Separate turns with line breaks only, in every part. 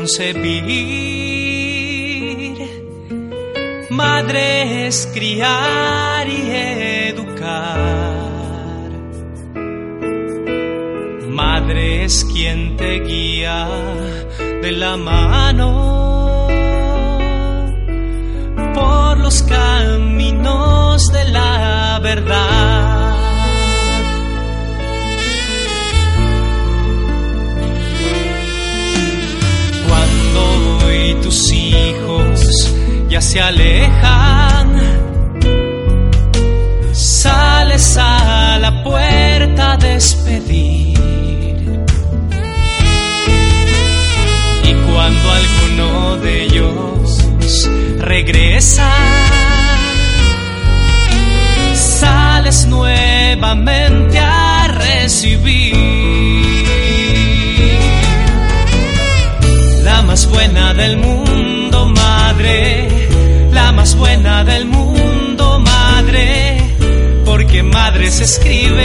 concebir, madre es criar y educar, madre es quien te guía de la mano por los caminos de la verdad. sus hijos ya se alejan. Sales a la puerta a despedir. Y cuando alguno de ellos regresa, sales nuevamente a recibir. descreve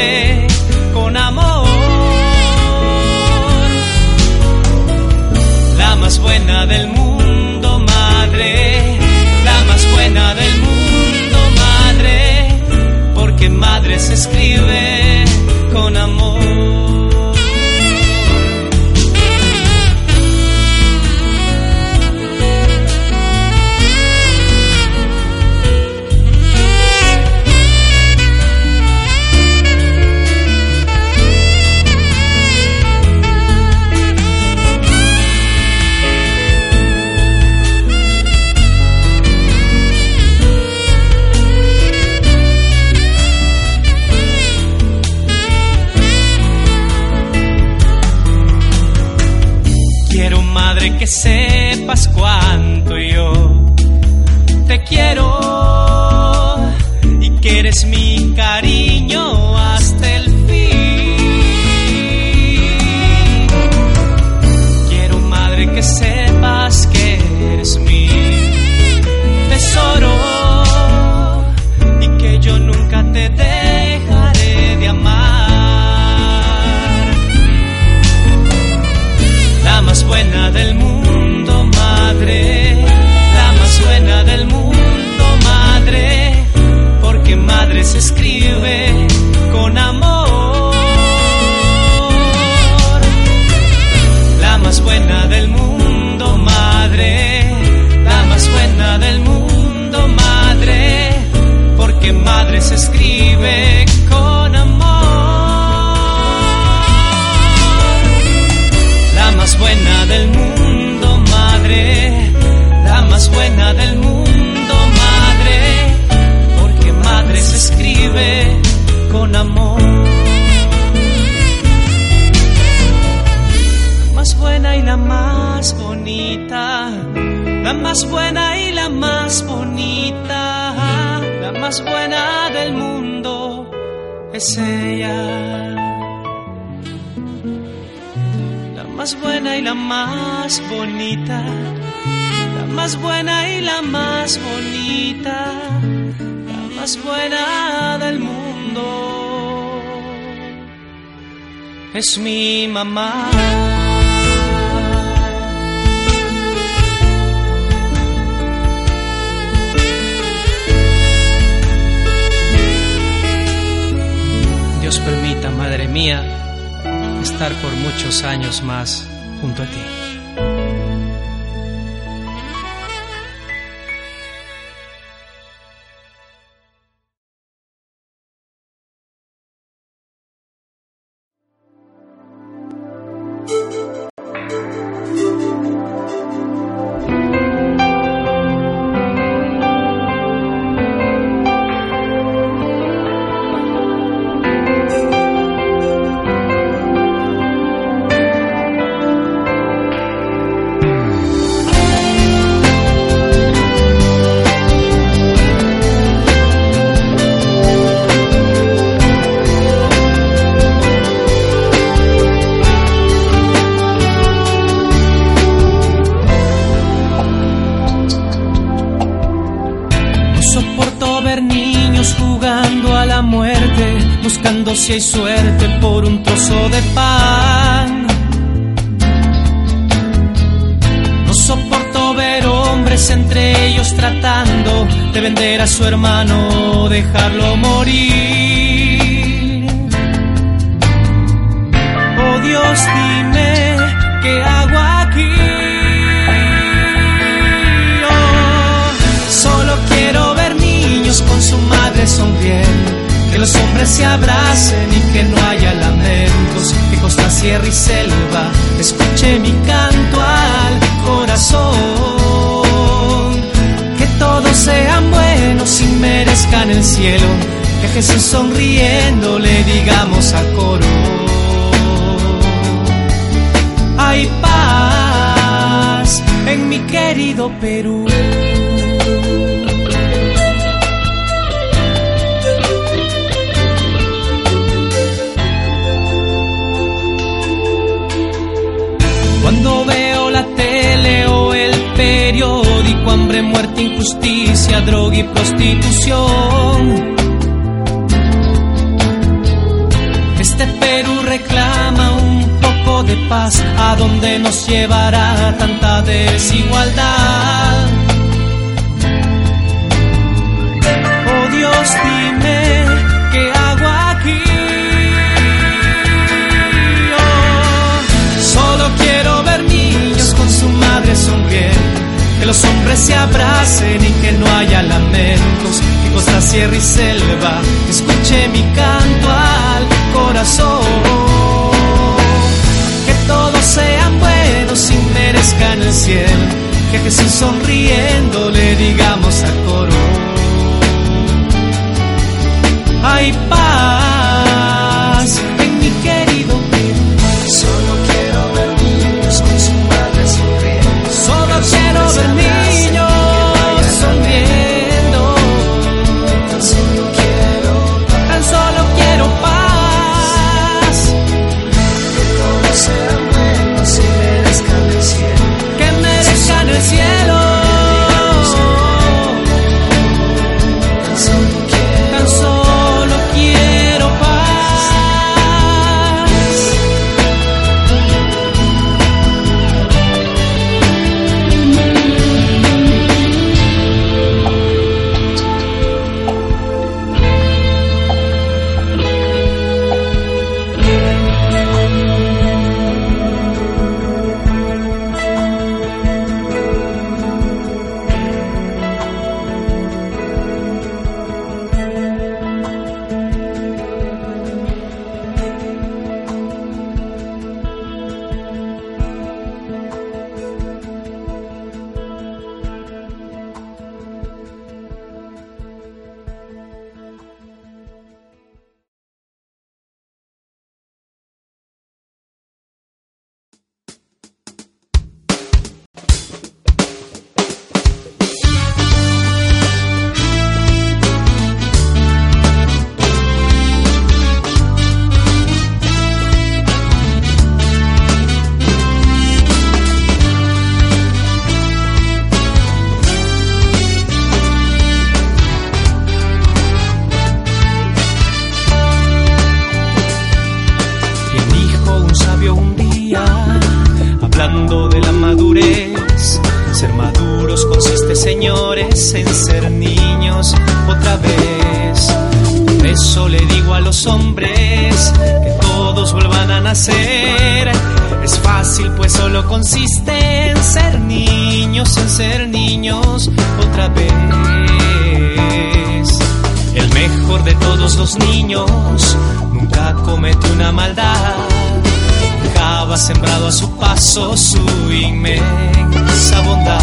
más buena del mundo. Es mi mamá. Dios permita, Madre mía, estar por muchos años más junto a ti. Si hay suerte por un trozo de pan. No soporto ver hombres entre ellos tratando de vender a su hermano o dejarlo morir. Oh Dios, dime qué los hombres se abracen y que no haya lamentos, que costa, sierra y selva escuche mi canto al corazón, que todos sean buenos y merezcan el cielo, que Jesús sonriendo le digamos a coro. Hay paz en mi querido Perú. Cuando veo la tele o el periódico, hambre, muerte, injusticia, droga y prostitución. Este Perú reclama un poco de paz, ¿a dónde nos llevará tanta desigualdad? que los hombres se abracen y que no haya lamentos, que costa, sierra y selva escuche mi canto al corazón, que todos sean buenos y merezcan el cielo, que Jesús sonriendo le digamos a coro, hay paz. eso le digo a los hombres que todos vuelvan a nacer. Es fácil, pues solo consiste en ser niños, en ser niños otra vez. El mejor de todos los niños nunca comete una maldad. Dejaba sembrado a su paso su inmensa bondad.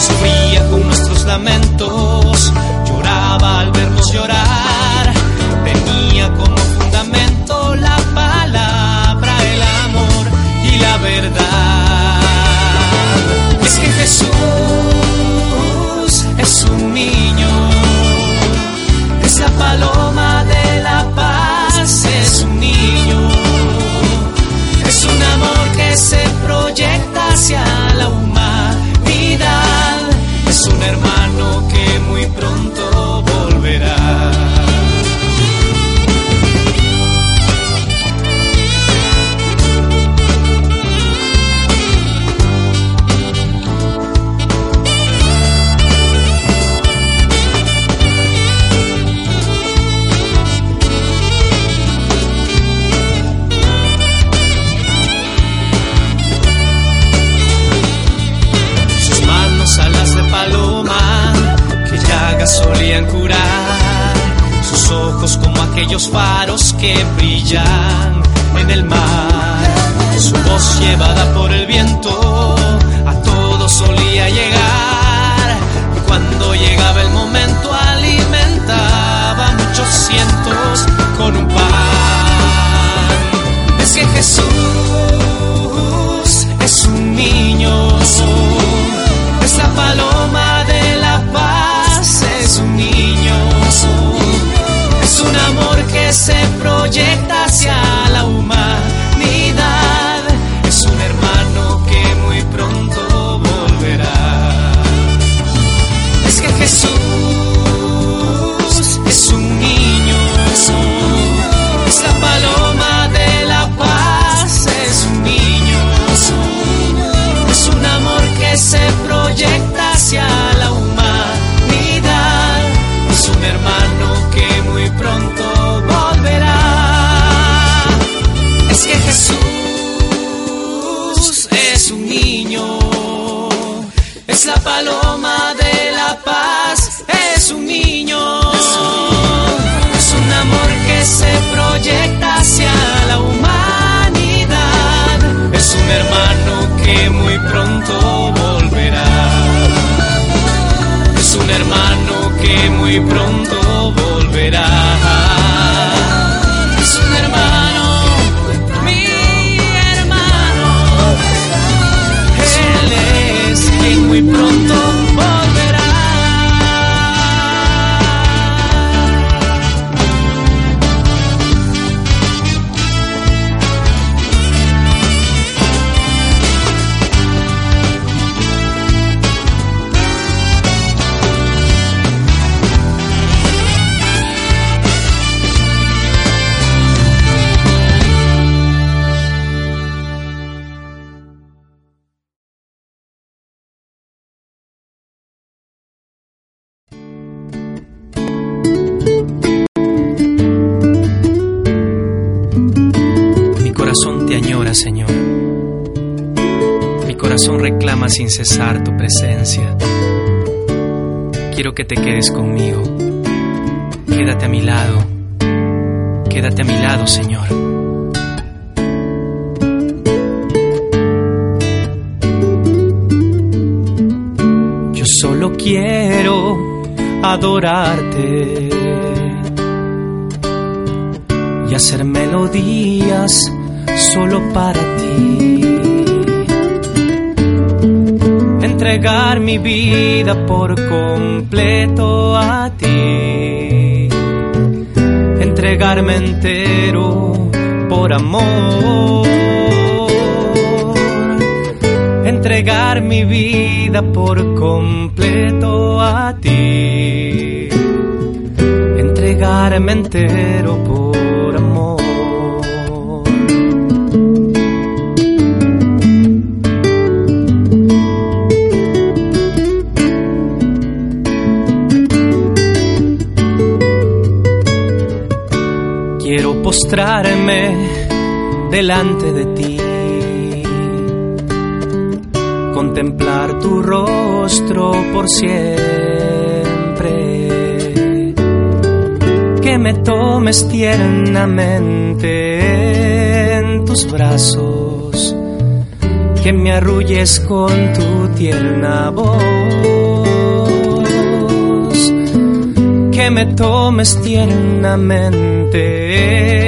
Sonría con nuestros lamentos, lloraba al vernos llorar que la paloma de la paz, es un niño, es un amor que se proyecta hacia la humanidad, es un hermano que muy pronto volverá, es un hermano que muy pronto sin cesar tu presencia. Quiero que te quedes conmigo. Quédate a mi lado. Quédate a mi lado, Señor. Yo solo quiero adorarte y hacer melodías solo para ti. Entregar mi vida por completo a ti. Entregarme entero por amor. Entregar mi vida por completo a ti. Entregarme entero por postrarme delante de ti, contemplar tu rostro por siempre, que me tomes tiernamente en tus brazos, que me arrulles con tu tierna voz. Que me tomes tiernamente en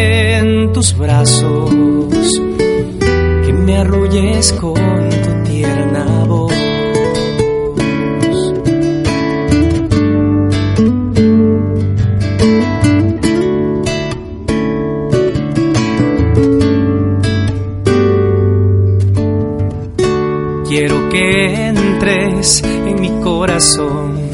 tus brazos, que me arrulles con tu tierna voz. Quiero que entres en mi corazón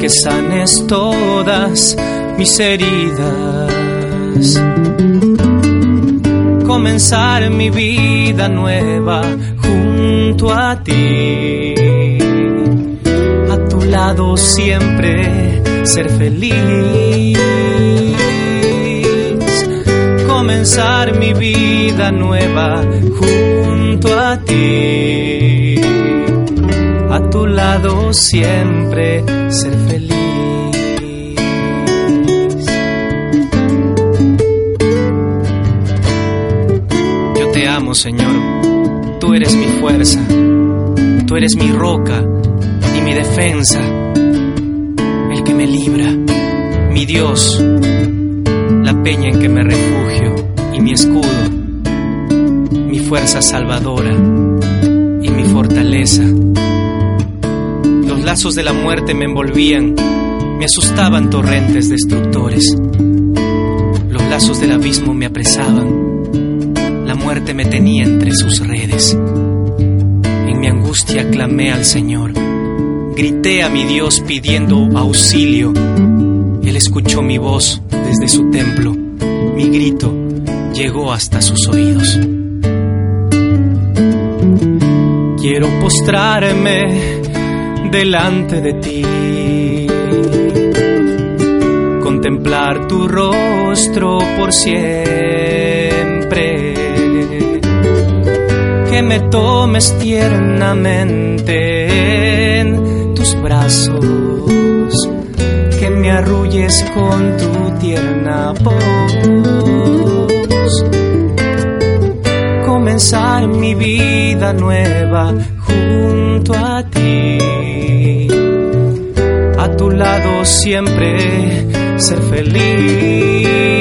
que sanes todas mis heridas. Comenzar mi vida nueva junto a ti. A tu lado siempre ser feliz. Comenzar mi vida nueva junto a ti a tu lado siempre ser feliz. Señor. Tú eres mi fuerza. Tú eres mi roca y mi defensa. El que me libra. Mi Dios. La peña en que me refugio y mi escudo. Mi fuerza salvadora y mi fortaleza. Los lazos de la muerte me envolvían, me asustaban torrentes destructores. Los lazos del abismo me apresaban, me tenía entre sus redes. En mi angustia clamé al Señor, grité a mi Dios pidiendo auxilio. Él escuchó mi voz desde su templo, mi grito llegó hasta sus oídos. Quiero postrarme delante de ti. Contemplar tu rostro por siempre. Que me tomes tiernamente en tus brazos. Que me arrulles con tu tierna voz. Comenzar mi vida nueva junto a ti a tu lado siempre ser feliz.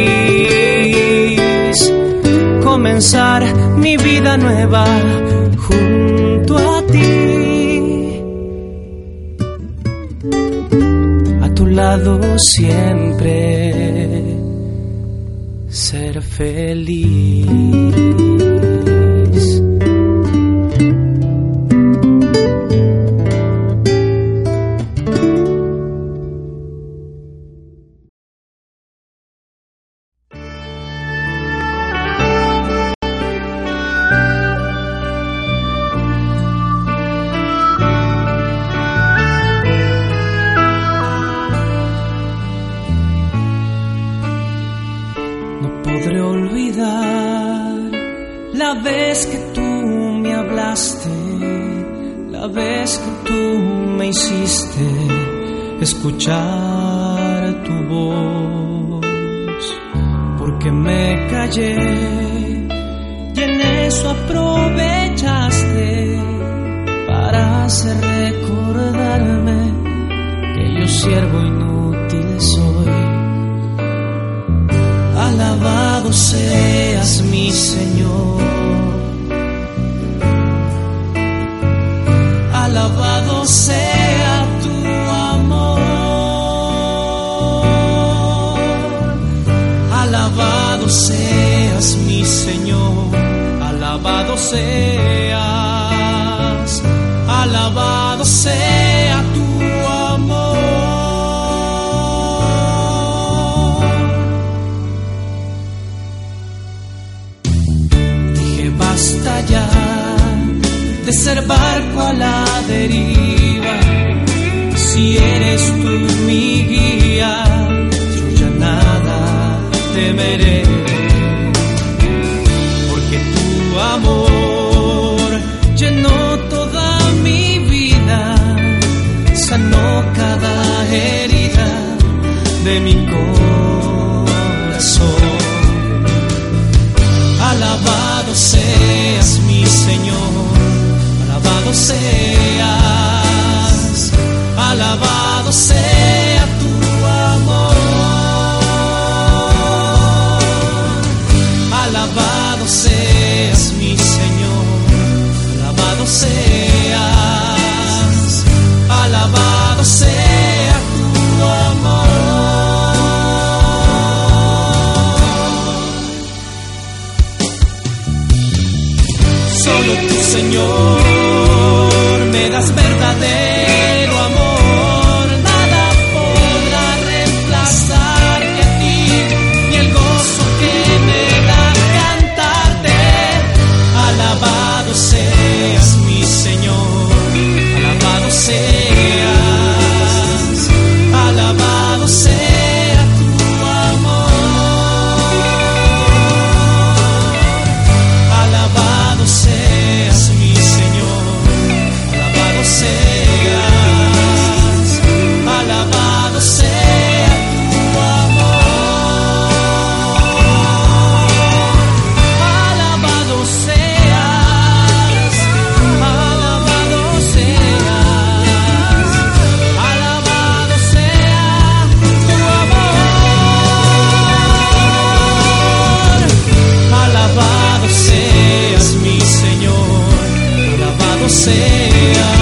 Comenzar mi vida nueva junto a ti. A tu lado siempre ser feliz. inútil soy. Alabado seas mi Señor. Alabado sea tu amor. Alabado seas mi Señor. Alabado seas. Alabado sea tu de ser barco a la deriva. Si eres tú mi guía, yo ya nada temeré. alabado seas mi Señor, alabado seas, alabado sea tu amor, alabado seas. ceia.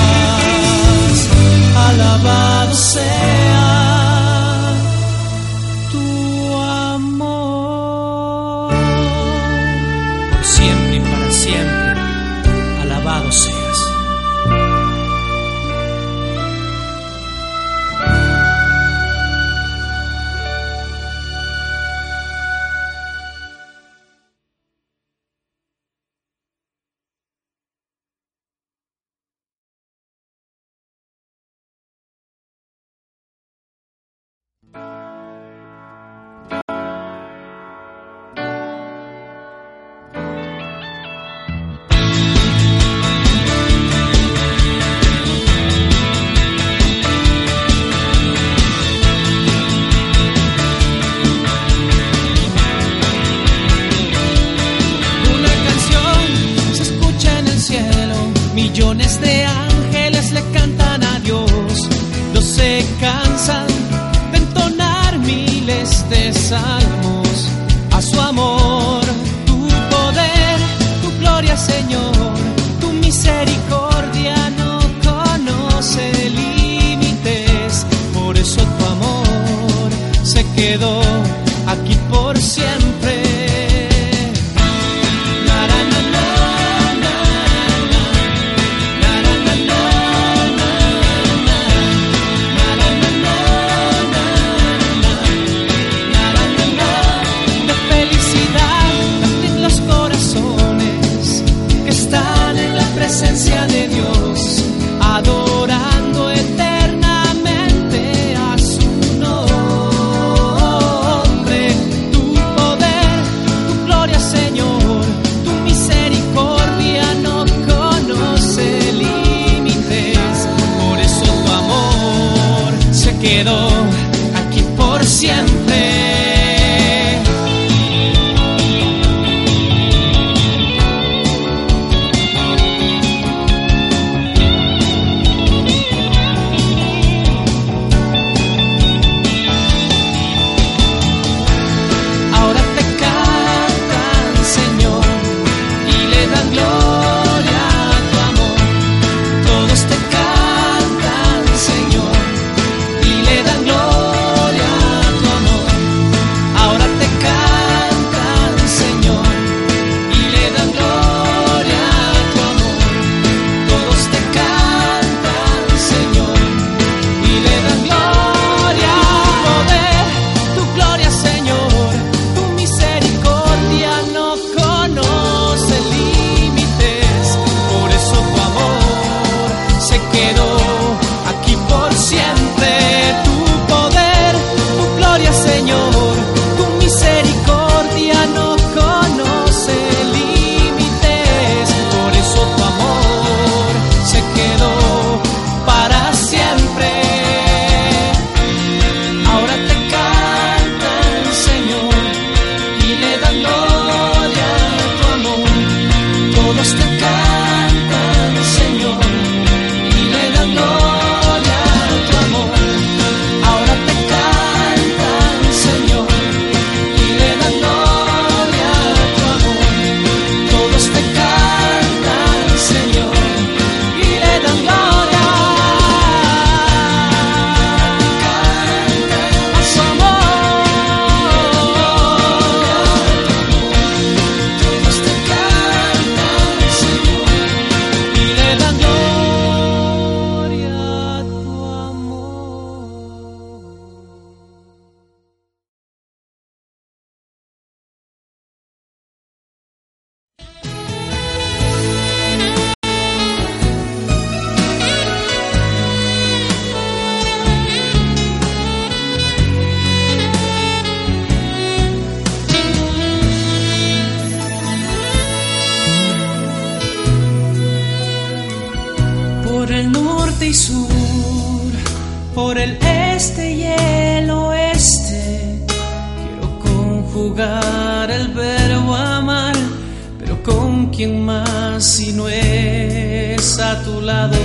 Si no es a tu lado.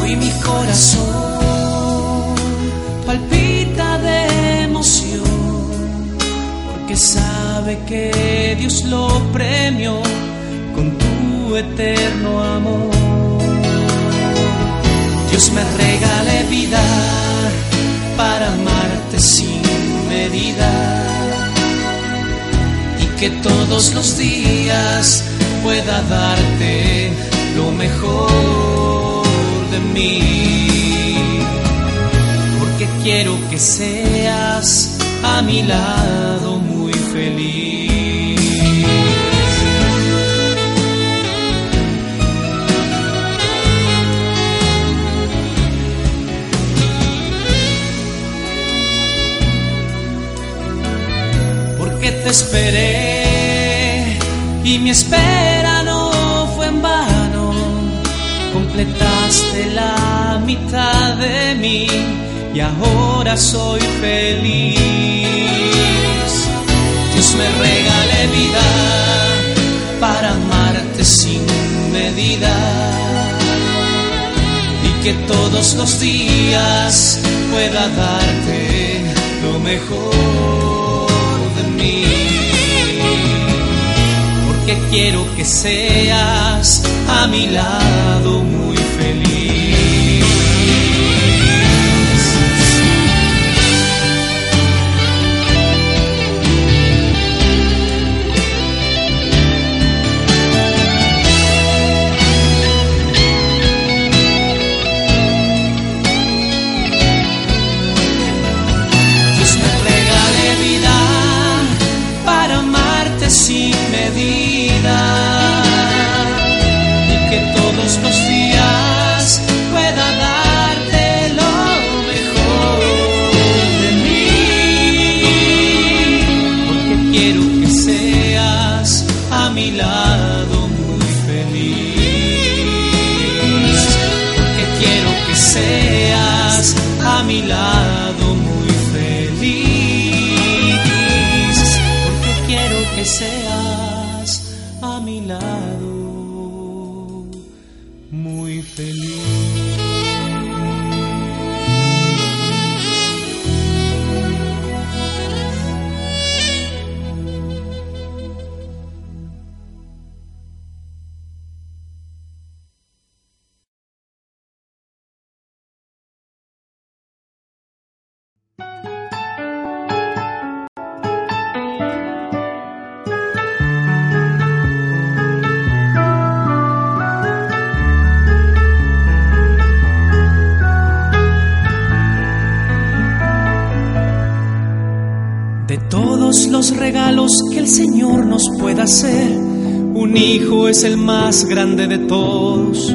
Hoy mi corazón palpita de emoción, porque sabe que Dios lo premió con tu eterno amor. Dios me regale vida para amarte sin medida que todos los días pueda darte lo mejor de mí. Porque quiero que seas a mi lado muy feliz. Porque te esperé y mi espera no fue en vano. Completaste la mitad de mí y ahora soy feliz. Dios me regale vida para amarte sin medida y que todos los días pueda darte lo mejor de mí. Porque quiero que seas a mi lado los regalos que el Señor nos pueda hacer, un hijo es el más grande de todos.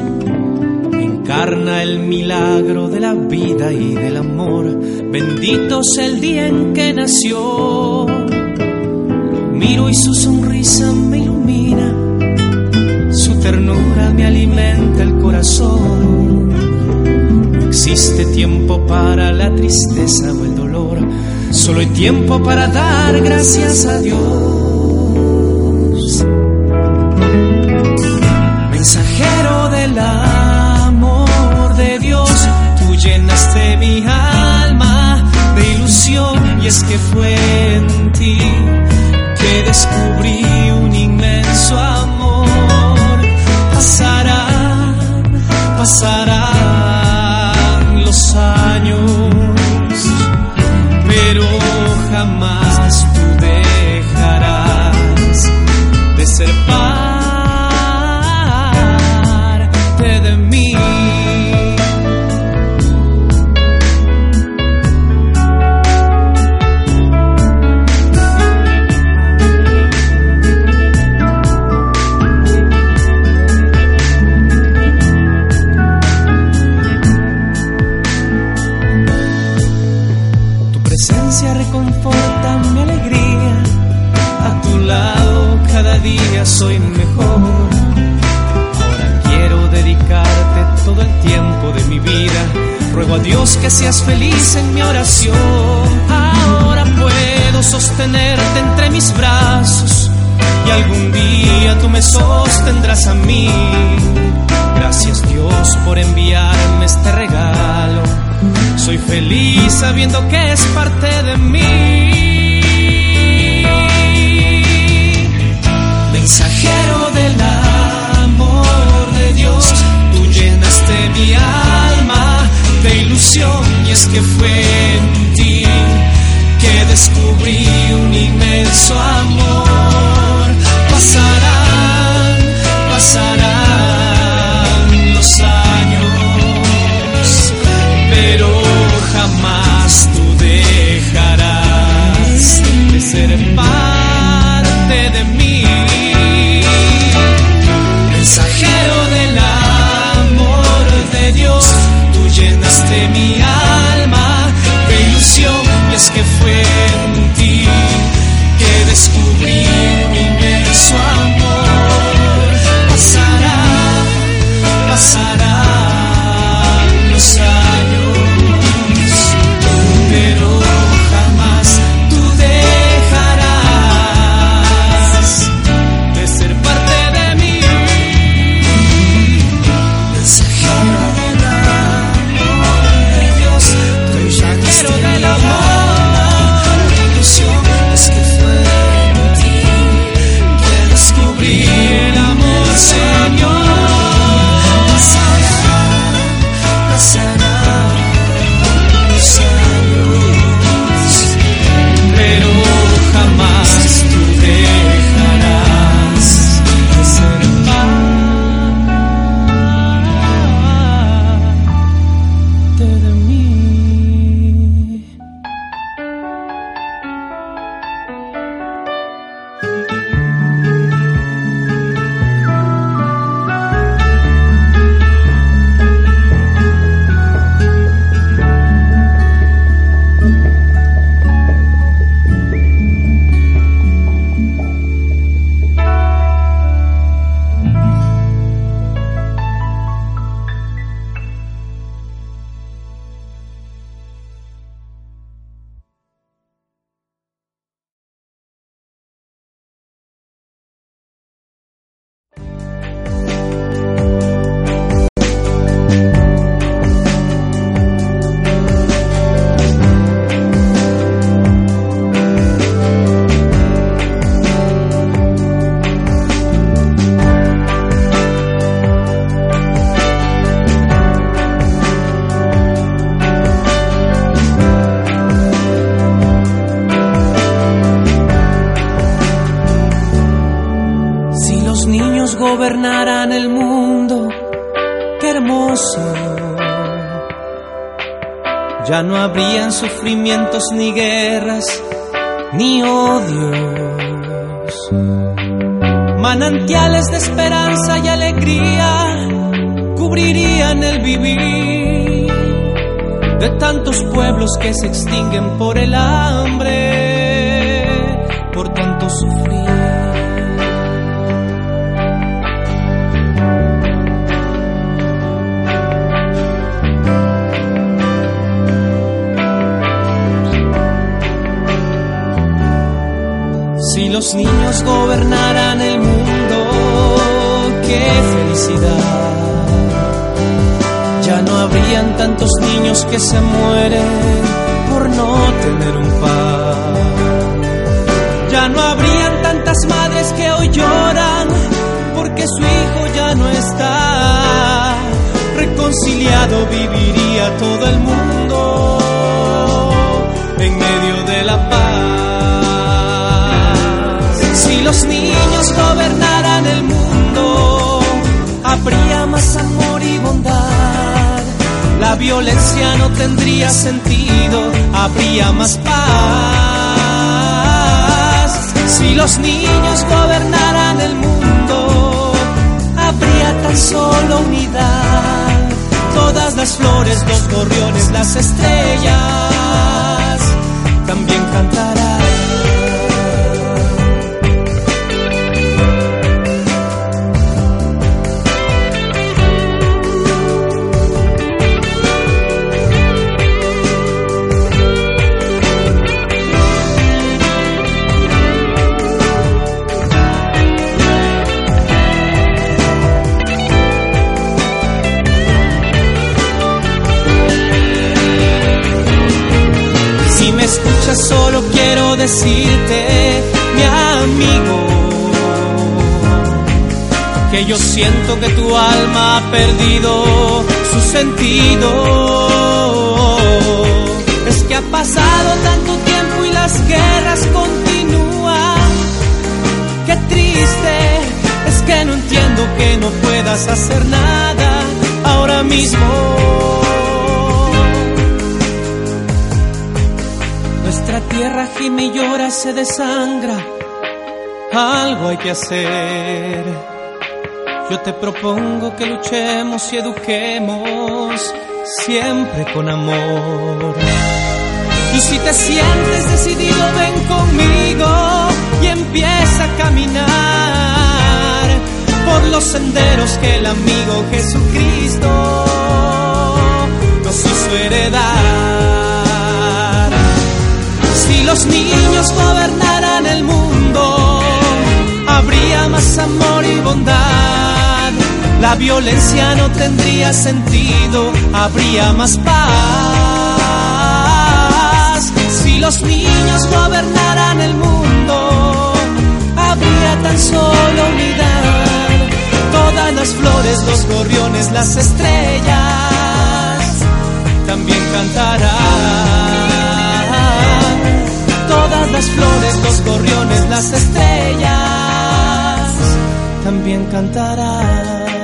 Encarna el milagro de la vida y del amor. Bendito sea el día en que nació. Lo miro y su sonrisa me ilumina. Su ternura me alimenta el corazón. No existe tiempo para la tristeza o el dolor. Solo hay tiempo para dar gracias a Dios. Mensajero del amor de Dios, tú llenaste mi alma de ilusión y es que fue en ti que descubrí un inmenso amor. Pasarán, pasarán los años que seas feliz en mi oración. Ahora puedo sostenerte entre mis brazos y algún día tú me sostendrás a mí. Gracias Dios por enviarme este regalo. Soy feliz sabiendo que es parte de mí. Mensajero del amor y es que fue en ti que descubrí un inmenso amor. Sufrimientos ni guerras, ni odios. Manantiales de esperanza y alegría cubrirían el vivir de tantos pueblos que se extinguen por el hambre, por tanto sufrir. Gobernaran el mundo, qué felicidad. Ya no habrían tantos niños que se mueren por no tener un pan. Ya no habrían tantas madres que hoy lloran porque su hijo ya no está. Reconciliado viviría todo el mundo en medio de la paz. Gobernaran el mundo, habría más amor y bondad. La violencia no tendría sentido, habría más paz. Si los niños gobernaran el mundo, habría tan solo unidad. Todas las flores, los gorriones, las estrellas también cantarán. Siento que tu alma ha perdido su sentido. Es que ha pasado tanto tiempo y las guerras continúan. Qué triste, es que no entiendo que no puedas hacer nada ahora mismo. Nuestra tierra gime y llora, se desangra. Algo hay que hacer. Yo te propongo que luchemos y eduquemos siempre con amor. Y si te sientes decidido, ven conmigo y empieza a caminar por los senderos que el amigo Jesucristo nos hizo heredar Violencia no tendría sentido, habría más paz. Si los niños gobernaran el mundo, habría tan solo unidad. Todas las flores, los gorriones, las estrellas también cantarán todas las flores, los gorriones, las estrellas también cantarán.